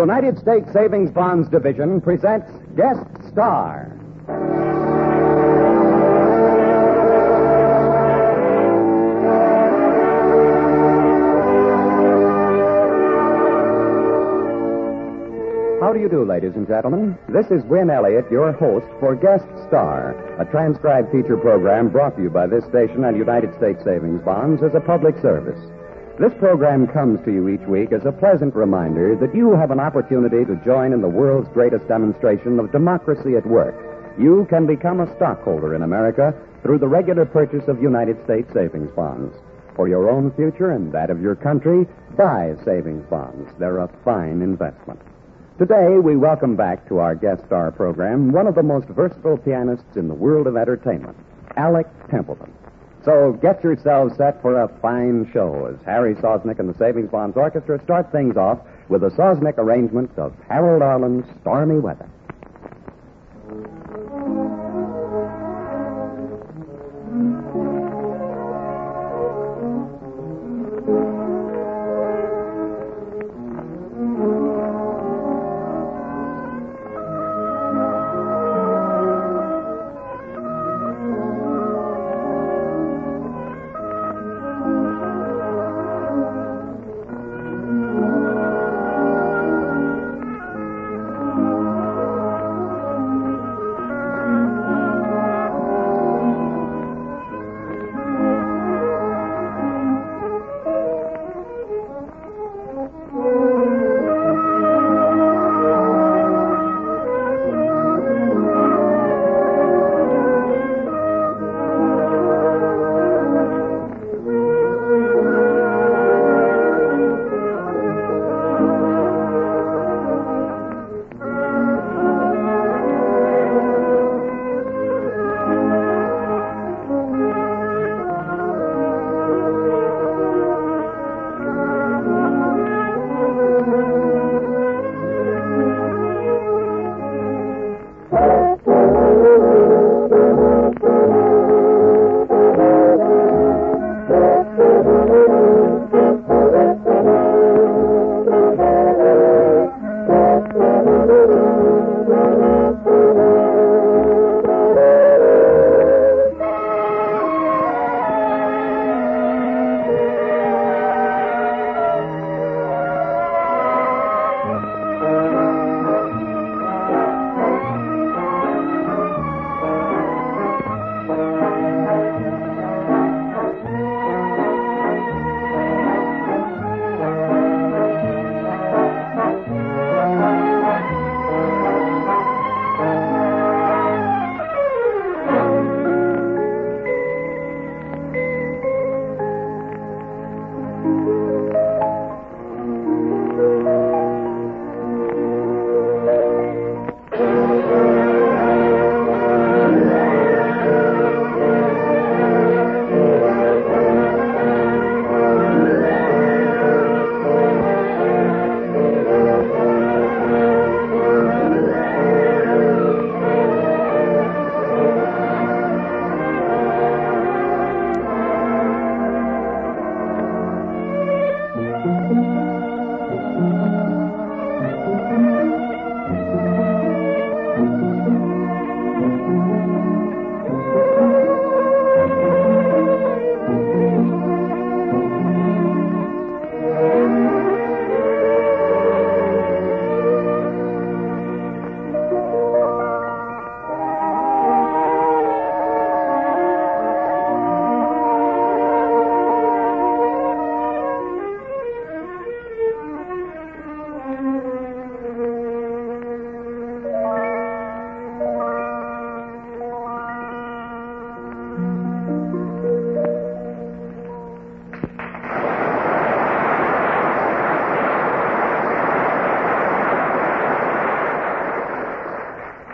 United States Savings Bonds Division presents Guest Star. How do you do, ladies and gentlemen? This is Win Elliott, your host for Guest Star, a transcribed feature program brought to you by this station and United States Savings Bonds as a public service. This program comes to you each week as a pleasant reminder that you have an opportunity to join in the world's greatest demonstration of democracy at work. You can become a stockholder in America through the regular purchase of United States savings bonds. For your own future and that of your country, buy savings bonds. They're a fine investment. Today, we welcome back to our guest star program one of the most versatile pianists in the world of entertainment, Alec Templeton. So get yourselves set for a fine show as Harry Sosnick and the Savings Bonds Orchestra start things off with a Sosnick arrangement of Harold Arlen's Stormy Weather.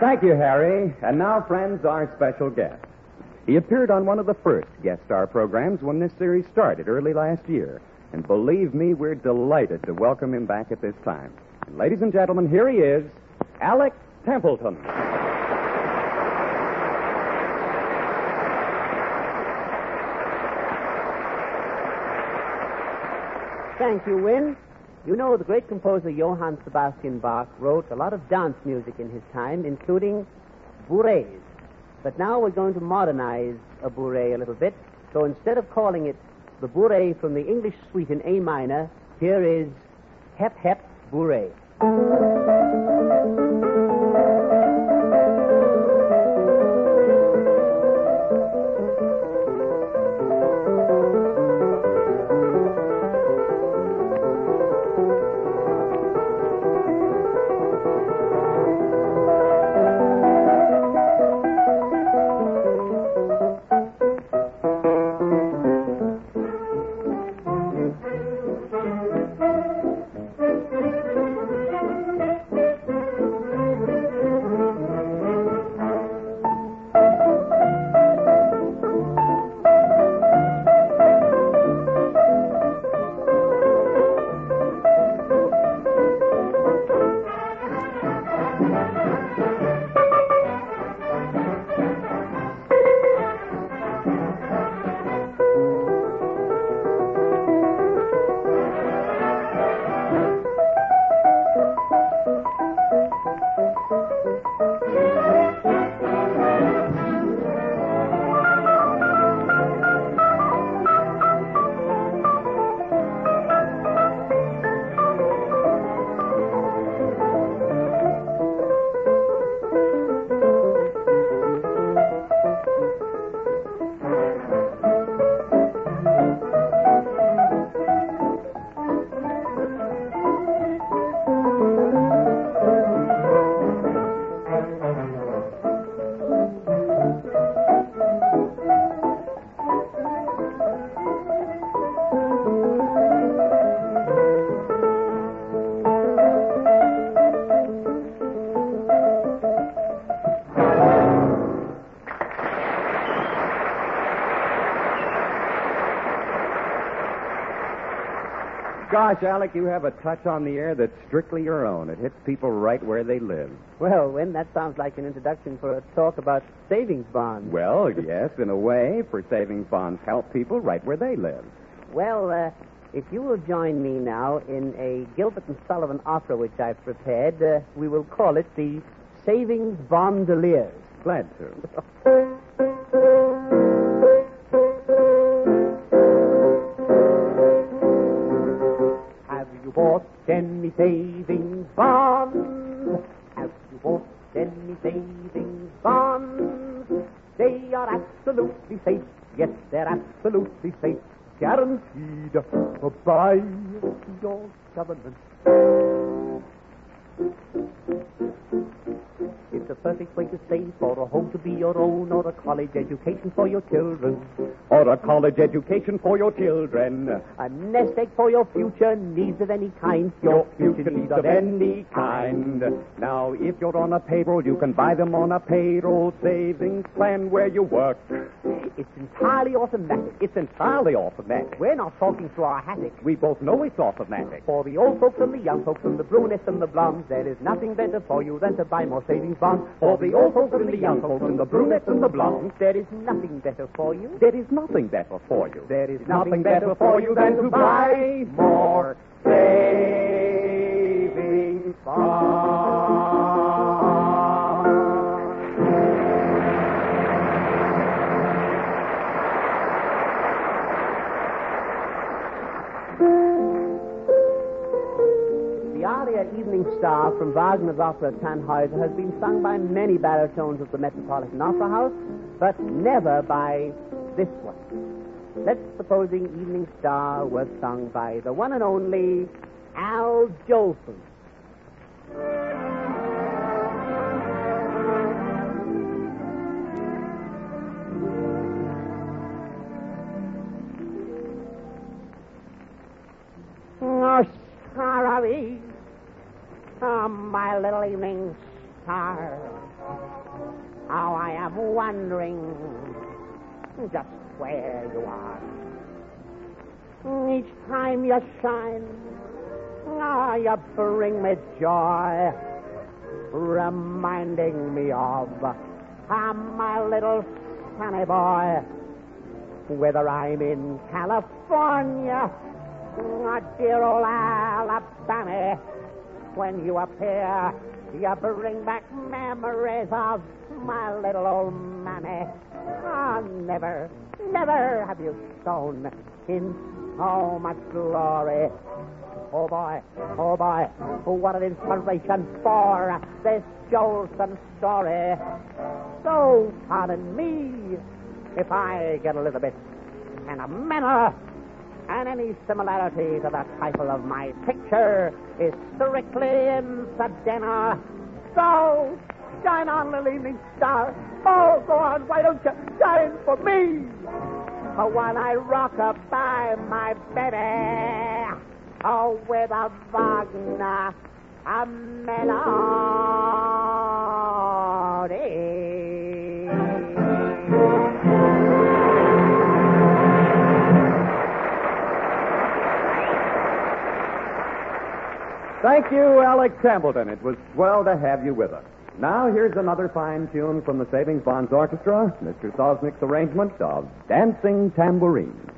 Thank you, Harry. And now, friends, our special guest. He appeared on one of the first guest star programs when this series started early last year. And believe me, we're delighted to welcome him back at this time. And ladies and gentlemen, here he is, Alec Templeton. Thank you, Win. You know, the great composer Johann Sebastian Bach wrote a lot of dance music in his time, including bourrées. But now we're going to modernize a bourrée a little bit. So instead of calling it the bourrée from the English suite in A minor, here is Hep Hep Bourrée. Gosh, Alec, you have a touch on the air that's strictly your own. It hits people right where they live. Well, Win, that sounds like an introduction for a talk about savings bonds. Well, yes, in a way, for savings bonds help people right where they live. Well, uh, if you will join me now in a Gilbert and Sullivan opera which I've prepared, uh, we will call it the Savings Bondeliers. Glad to. absolutely safe. Guaranteed by your government. It's a perfect way to save for a home to be your own or a college education for your children. Or a college education for your children. A nest egg for your future needs of any kind. Your future needs of any kind. Now, if you're on a payroll, you can buy them on a payroll savings plan where you work. It's entirely automatic. It's entirely automatic. We're not talking through our hatchet. We both know it's automatic. For the old folks and the young folks and the brunettes and the blondes, there is nothing better for you than to buy more savings bonds. For the old folks and the young folks and the brunettes and the blondes, There is nothing better for you. there is nothing better for you. There is nothing better for you than to buy more savings bonds. Aria Evening Star from Wagner's opera Tannhäuser has been sung by many baritones at the Metropolitan Opera House, but never by this one. Let's supposing Evening Star was sung by the one and only Al Jolson. Oh, oh, my little evening star, how I am wondering just where you are. Each time you shine, ah, you bring me joy, reminding me of ah, my little sunny boy. Whether I'm in California Ah, dear old Alabama, when you appear, you bring back memories of my little old mammy. Ah, never, never have you shone in so much glory. Oh boy, oh boy, what an inspiration for this Jolson story. So pardon me if I get a little bit sentimental, and any similarity to the title of my picture is strictly incidental. So shine on, little evening star. Oh, go on, why don't you shine for me? Oh, while I rock up by my baby, oh, with a Wagner, a melody. Thank you, Alec Templeton. It was swell to have you with us. Now, here's another fine tune from the Savings Bonds Orchestra, Mr. Sosnick's arrangement of Dancing Tambourine.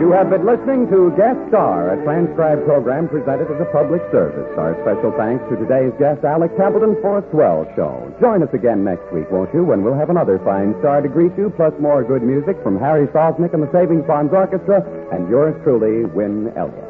You have been listening to Guest Star, a transcribed program presented as a public service. Our special thanks to today's guest, Alec Templeton, for a swell show. Join us again next week, won't you, when we'll have another fine star to greet you, plus more good music from Harry Sosnick and the Savings Bonds Orchestra, and yours truly, Win Elliott.